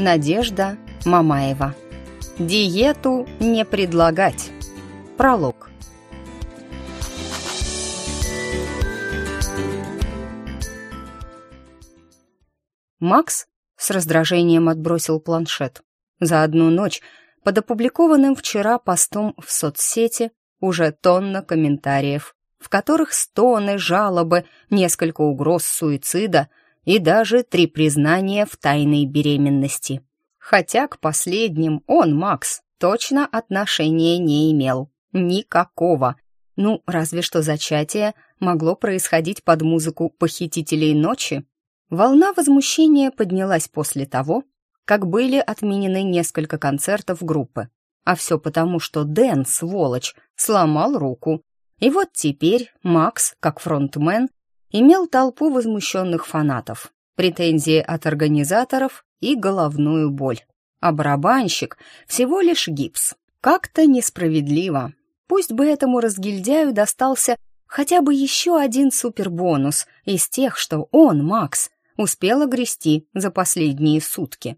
Надежда Мамаева. Диету не предлагать. Пролог. Макс с раздражением отбросил планшет. За одну ночь под опубликованным вчера постом в соцсети уже тонна комментариев, в которых стоны, жалобы, несколько угроз суицида и даже три признания в тайной беременности. Хотя к последним он, Макс, точно отношения не имел. Никакого. Ну, разве что зачатие могло происходить под музыку «Похитителей ночи». Волна возмущения поднялась после того, как были отменены несколько концертов группы. А все потому, что Дэн, сволочь, сломал руку. И вот теперь Макс, как фронтмен, имел толпу возмущенных фанатов, претензии от организаторов и головную боль. А барабанщик всего лишь гипс. Как-то несправедливо. Пусть бы этому разгильдяю достался хотя бы еще один супербонус из тех, что он, Макс, успел огрести за последние сутки.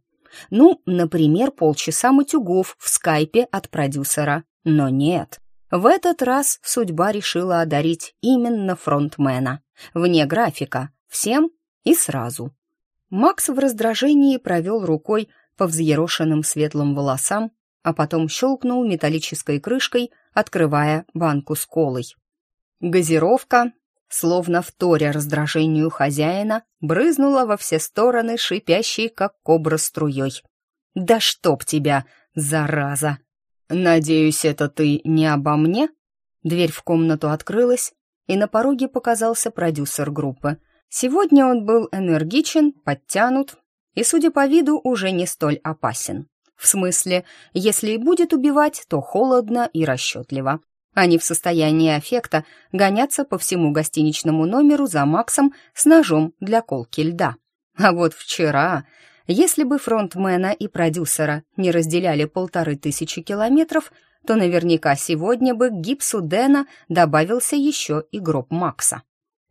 Ну, например, полчаса матюгов в скайпе от продюсера. Но нет. В этот раз судьба решила одарить именно фронтмена. Вне графика. Всем и сразу. Макс в раздражении провел рукой по взъерошенным светлым волосам, а потом щелкнул металлической крышкой, открывая банку с колой. Газировка, словно вторя раздражению хозяина, брызнула во все стороны, шипящей, как кобра струей. «Да чтоб тебя, зараза!» «Надеюсь, это ты не обо мне?» Дверь в комнату открылась, и на пороге показался продюсер группы. Сегодня он был энергичен, подтянут и, судя по виду, уже не столь опасен. В смысле, если и будет убивать, то холодно и расчетливо. Они в состоянии аффекта гоняться по всему гостиничному номеру за Максом с ножом для колки льда. А вот вчера, если бы фронтмена и продюсера не разделяли полторы тысячи километров, то наверняка сегодня бы к гипсу Дэна добавился еще и гроб Макса.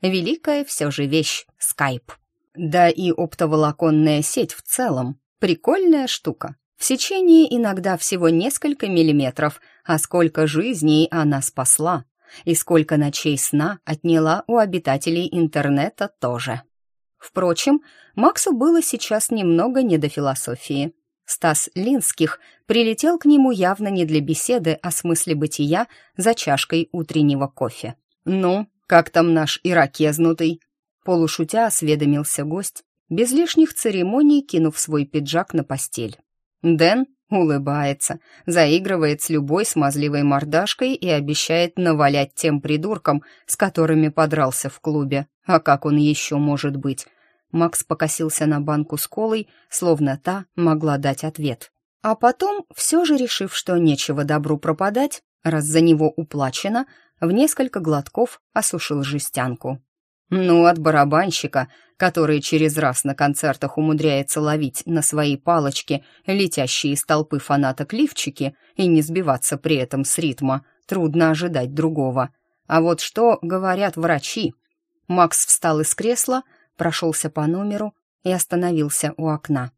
Великая все же вещь — скайп. Да и оптоволоконная сеть в целом. Прикольная штука. В сечении иногда всего несколько миллиметров, а сколько жизней она спасла. И сколько ночей сна отняла у обитателей интернета тоже. Впрочем, Максу было сейчас немного не до философии. Стас Линских прилетел к нему явно не для беседы о смысле бытия за чашкой утреннего кофе. «Ну, как там наш иракезнутый?» Полушутя осведомился гость, без лишних церемоний кинув свой пиджак на постель. Дэн улыбается, заигрывает с любой смазливой мордашкой и обещает навалять тем придуркам, с которыми подрался в клубе. А как он еще может быть? Макс покосился на банку с колой, словно та могла дать ответ. А потом, все же решив, что нечего добру пропадать, раз за него уплачено, в несколько глотков осушил жестянку. Ну, от барабанщика, который через раз на концертах умудряется ловить на свои палочки летящие из толпы фанаток лифчики и не сбиваться при этом с ритма, трудно ожидать другого. А вот что говорят врачи? Макс встал из кресла, прошелся по номеру и остановился у окна.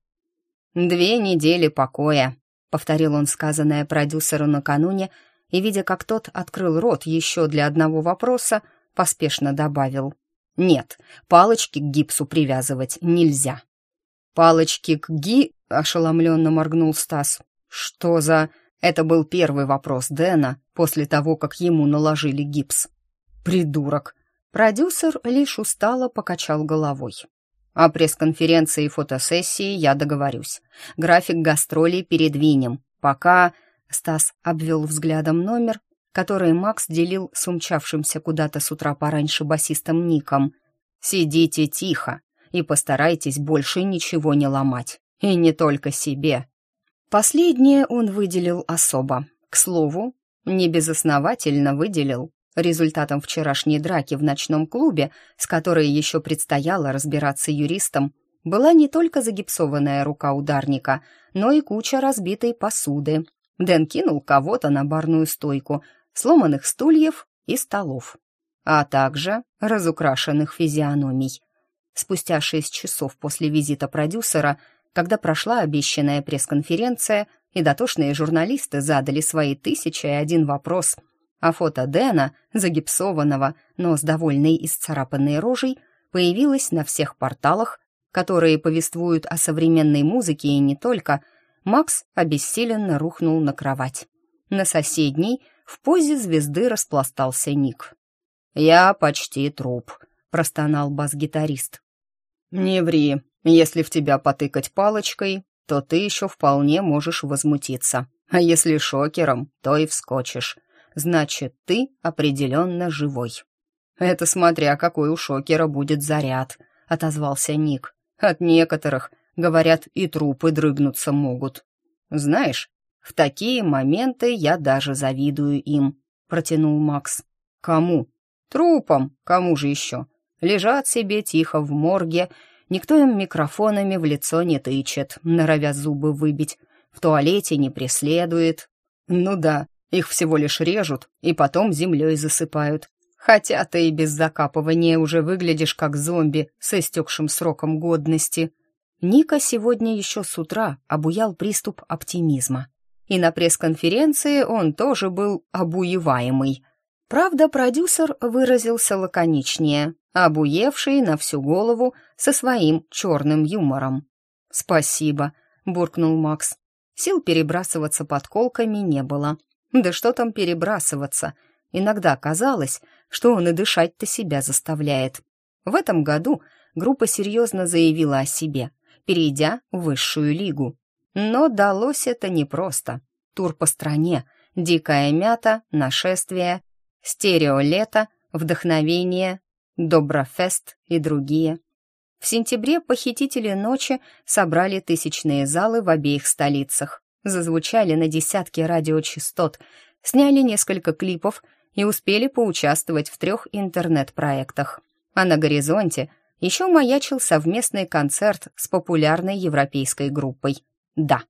«Две недели покоя», — повторил он сказанное продюсеру накануне, и, видя, как тот открыл рот еще для одного вопроса, поспешно добавил — нет, палочки к гипсу привязывать нельзя. Палочки к ги... ошеломленно моргнул Стас. Что за... Это был первый вопрос Дэна после того, как ему наложили гипс. Придурок. Продюсер лишь устало покачал головой. О пресс-конференции и фотосессии я договорюсь. График гастролей передвинем. Пока... Стас обвел взглядом номер которые Макс делил с умчавшимся куда-то с утра пораньше басистом Ником. «Сидите тихо и постарайтесь больше ничего не ломать. И не только себе». Последнее он выделил особо. К слову, небезосновательно выделил. Результатом вчерашней драки в ночном клубе, с которой еще предстояло разбираться юристам, была не только загипсованная рука ударника, но и куча разбитой посуды. Дэн кинул кого-то на барную стойку, сломанных стульев и столов, а также разукрашенных физиономий. Спустя шесть часов после визита продюсера Когда прошла обещанная пресс-конференция, и дотошные журналисты задали свои тысячи и один вопрос, а фото Дэна, загипсованного, но с довольной и сцарапанной рожей, появилось на всех порталах, которые повествуют о современной музыке и не только, Макс обессиленно рухнул на кровать. На соседней в позе звезды распластался Ник. «Я почти труп», — простонал бас-гитарист. «Не ври. Если в тебя потыкать палочкой, то ты еще вполне можешь возмутиться. А если шокером, то и вскочишь. Значит, ты определенно живой». «Это смотря какой у шокера будет заряд», — отозвался Ник. «От некоторых, говорят, и трупы дрыгнуться могут. Знаешь, в такие моменты я даже завидую им», — протянул Макс. «Кому?» «Трупам. Кому же еще? Лежат себе тихо в морге, никто им микрофонами в лицо не тычет, норовя зубы выбить, в туалете не преследует. Ну да, их всего лишь режут и потом землей засыпают. Хотя ты и без закапывания уже выглядишь как зомби с истекшим сроком годности. Ника сегодня еще с утра обуял приступ оптимизма. И на пресс-конференции он тоже был обуеваемый. Правда, продюсер выразился лаконичнее обуевший на всю голову со своим черным юмором. «Спасибо», — буркнул Макс. Сил перебрасываться подколками не было. Да что там перебрасываться? Иногда казалось, что он и дышать-то себя заставляет. В этом году группа серьезно заявила о себе, перейдя в высшую лигу. Но далось это непросто. Тур по стране, дикая мята, нашествие, стереолето, вдохновение, Доброфест и другие. В сентябре похитители ночи собрали тысячные залы в обеих столицах, зазвучали на десятки радиочастот, сняли несколько клипов и успели поучаствовать в трех интернет-проектах. А на горизонте еще маячил совместный концерт с популярной европейской группой. Да,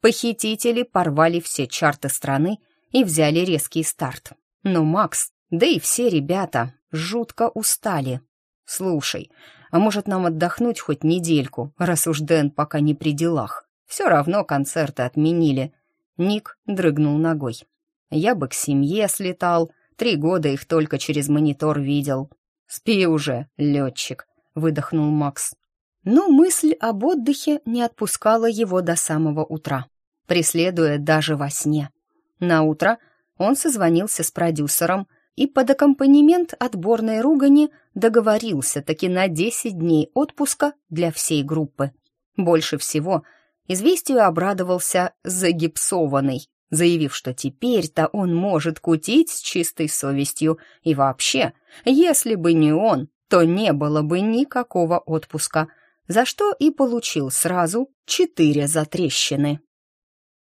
похитители порвали все чарты страны и взяли резкий старт. Но Макс, да и все ребята, жутко устали. Слушай, а может нам отдохнуть хоть недельку, раз уж Дэн пока не при делах? Все равно концерты отменили. Ник дрыгнул ногой. Я бы к семье слетал, три года их только через монитор видел. Спи уже, летчик, выдохнул Макс. Но мысль об отдыхе не отпускала его до самого утра, преследуя даже во сне. На утро он созвонился с продюсером, и под аккомпанемент отборной ругани договорился таки на 10 дней отпуска для всей группы. Больше всего известию обрадовался загипсованный, заявив, что теперь-то он может кутить с чистой совестью, и вообще, если бы не он, то не было бы никакого отпуска, за что и получил сразу четыре затрещины.